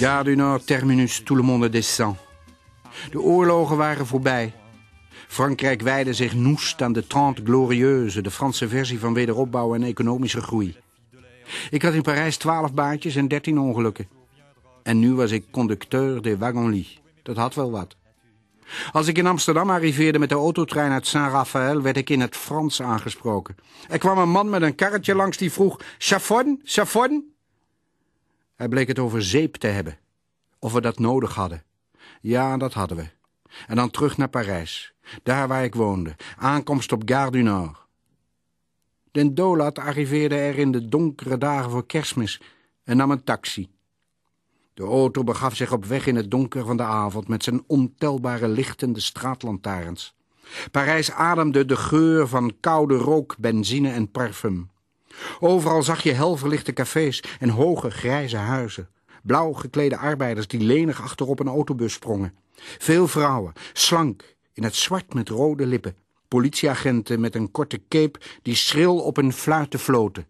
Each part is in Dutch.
Gare du Nord, terminus, tout le monde descend. De oorlogen waren voorbij. Frankrijk wijde zich noest aan de Trente Glorieuze... de Franse versie van wederopbouw en economische groei. Ik had in Parijs twaalf baantjes en dertien ongelukken. En nu was ik conducteur de wagonlit. Dat had wel wat. Als ik in Amsterdam arriveerde met de autotrein uit Saint-Raphaël... werd ik in het Frans aangesproken. Er kwam een man met een karretje langs die vroeg... Chafon, chafon? Hij bleek het over zeep te hebben. Of we dat nodig hadden. Ja, dat hadden we. En dan terug naar Parijs. Daar waar ik woonde. Aankomst op Gare du Nord. Den Dolat arriveerde er in de donkere dagen voor kerstmis... en nam een taxi. De auto begaf zich op weg in het donker van de avond... met zijn ontelbare lichtende straatlantaarns. Parijs ademde de geur van koude rook, benzine en parfum. Overal zag je helverlichte cafés en hoge grijze huizen. Blauw geklede arbeiders die lenig achterop een autobus sprongen. Veel vrouwen, slank, in het zwart met rode lippen. Politieagenten met een korte cape die schril op een fluiten floten.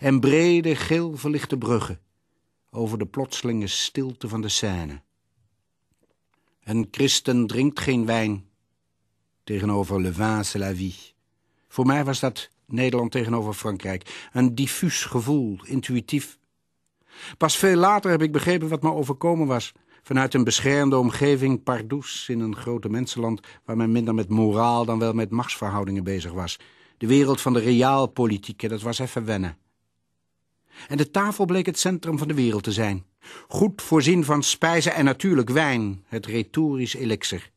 En brede, geel verlichte bruggen over de plotselinge stilte van de scène. Een christen drinkt geen wijn tegenover le vin c'est la vie. Voor mij was dat Nederland tegenover Frankrijk. Een diffuus gevoel, intuïtief. Pas veel later heb ik begrepen wat me overkomen was. Vanuit een beschermde omgeving pardoes in een grote mensenland... waar men minder met moraal dan wel met machtsverhoudingen bezig was. De wereld van de reaalpolitiek, dat was even wennen. En de tafel bleek het centrum van de wereld te zijn. Goed voorzien van spijzen en natuurlijk wijn, het retorisch elixir.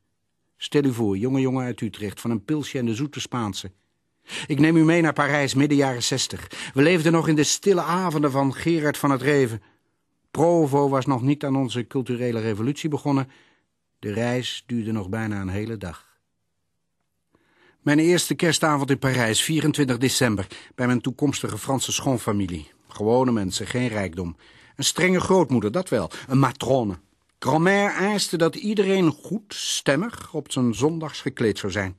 Stel u voor, jonge jongen uit Utrecht, van een pilsje en de zoete Spaanse. Ik neem u mee naar Parijs, midden jaren zestig. We leefden nog in de stille avonden van Gerard van het Reven. Provo was nog niet aan onze culturele revolutie begonnen. De reis duurde nog bijna een hele dag. Mijn eerste kerstavond in Parijs, 24 december, bij mijn toekomstige Franse schoonfamilie. Gewone mensen, geen rijkdom. Een strenge grootmoeder, dat wel, een matrone. Grand-mère eiste dat iedereen goed, stemmig, op zijn zondags gekleed zou zijn.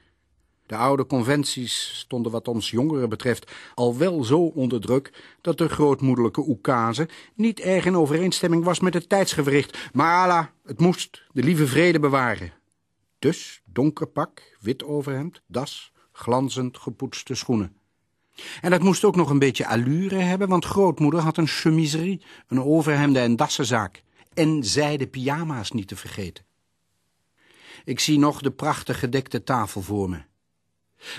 De oude conventies stonden wat ons jongeren betreft al wel zo onder druk dat de grootmoederlijke oekase niet erg in overeenstemming was met het tijdsgewricht. Maar Allah, het moest de lieve vrede bewaren. Dus donker pak, wit overhemd, das, glanzend gepoetste schoenen. En dat moest ook nog een beetje allure hebben, want grootmoeder had een chemiserie, een overhemden- en dassenzaak. En zijde pyjama's niet te vergeten. Ik zie nog de prachtig gedekte tafel voor me.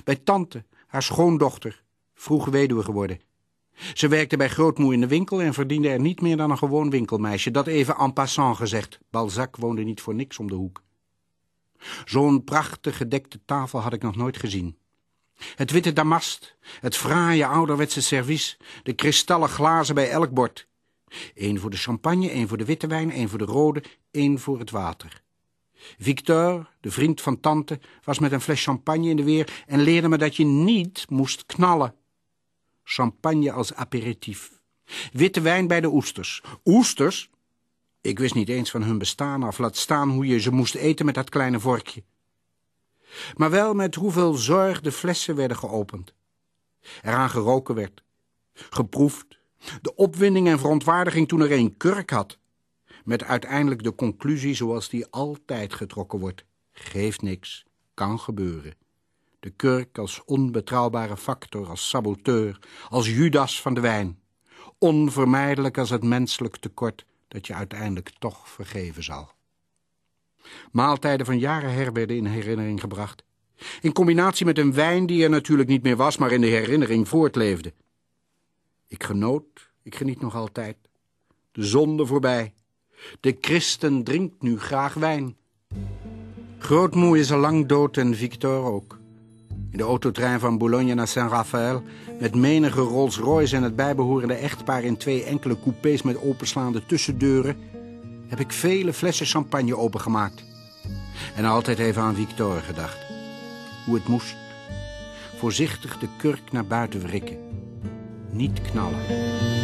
Bij tante, haar schoondochter, vroeg weduwe geworden. Ze werkte bij grootmoe in de winkel en verdiende er niet meer dan een gewoon winkelmeisje. Dat even en passant gezegd. Balzac woonde niet voor niks om de hoek. Zo'n prachtig gedekte tafel had ik nog nooit gezien. Het witte damast, het fraaie ouderwetse servies, de kristallen glazen bij elk bord. Eén voor de champagne, één voor de witte wijn, één voor de rode, één voor het water. Victor, de vriend van tante, was met een fles champagne in de weer en leerde me dat je niet moest knallen. Champagne als aperitief. Witte wijn bij de oesters. Oesters? Ik wist niet eens van hun bestaan af, laat staan hoe je ze moest eten met dat kleine vorkje. Maar wel met hoeveel zorg de flessen werden geopend. Eraan geroken werd. Geproefd. De opwinding en verontwaardiging toen er een kurk had met uiteindelijk de conclusie zoals die altijd getrokken wordt. Geeft niks, kan gebeuren. De kurk als onbetrouwbare factor, als saboteur, als Judas van de wijn. Onvermijdelijk als het menselijk tekort dat je uiteindelijk toch vergeven zal. Maaltijden van jaren her werden in herinnering gebracht. In combinatie met een wijn die er natuurlijk niet meer was, maar in de herinnering voortleefde. Ik genoot, ik geniet nog altijd. De zonde voorbij. De christen drinkt nu graag wijn. Grootmoe is al lang dood en Victor ook. In de autotrein van Boulogne naar Saint-Raphaël... met menige Rolls-Royce en het bijbehorende echtpaar... in twee enkele coupés met openslaande tussendeuren... heb ik vele flessen champagne opengemaakt. En altijd even aan Victor gedacht. Hoe het moest. Voorzichtig de kurk naar buiten wrikken. Niet knallen.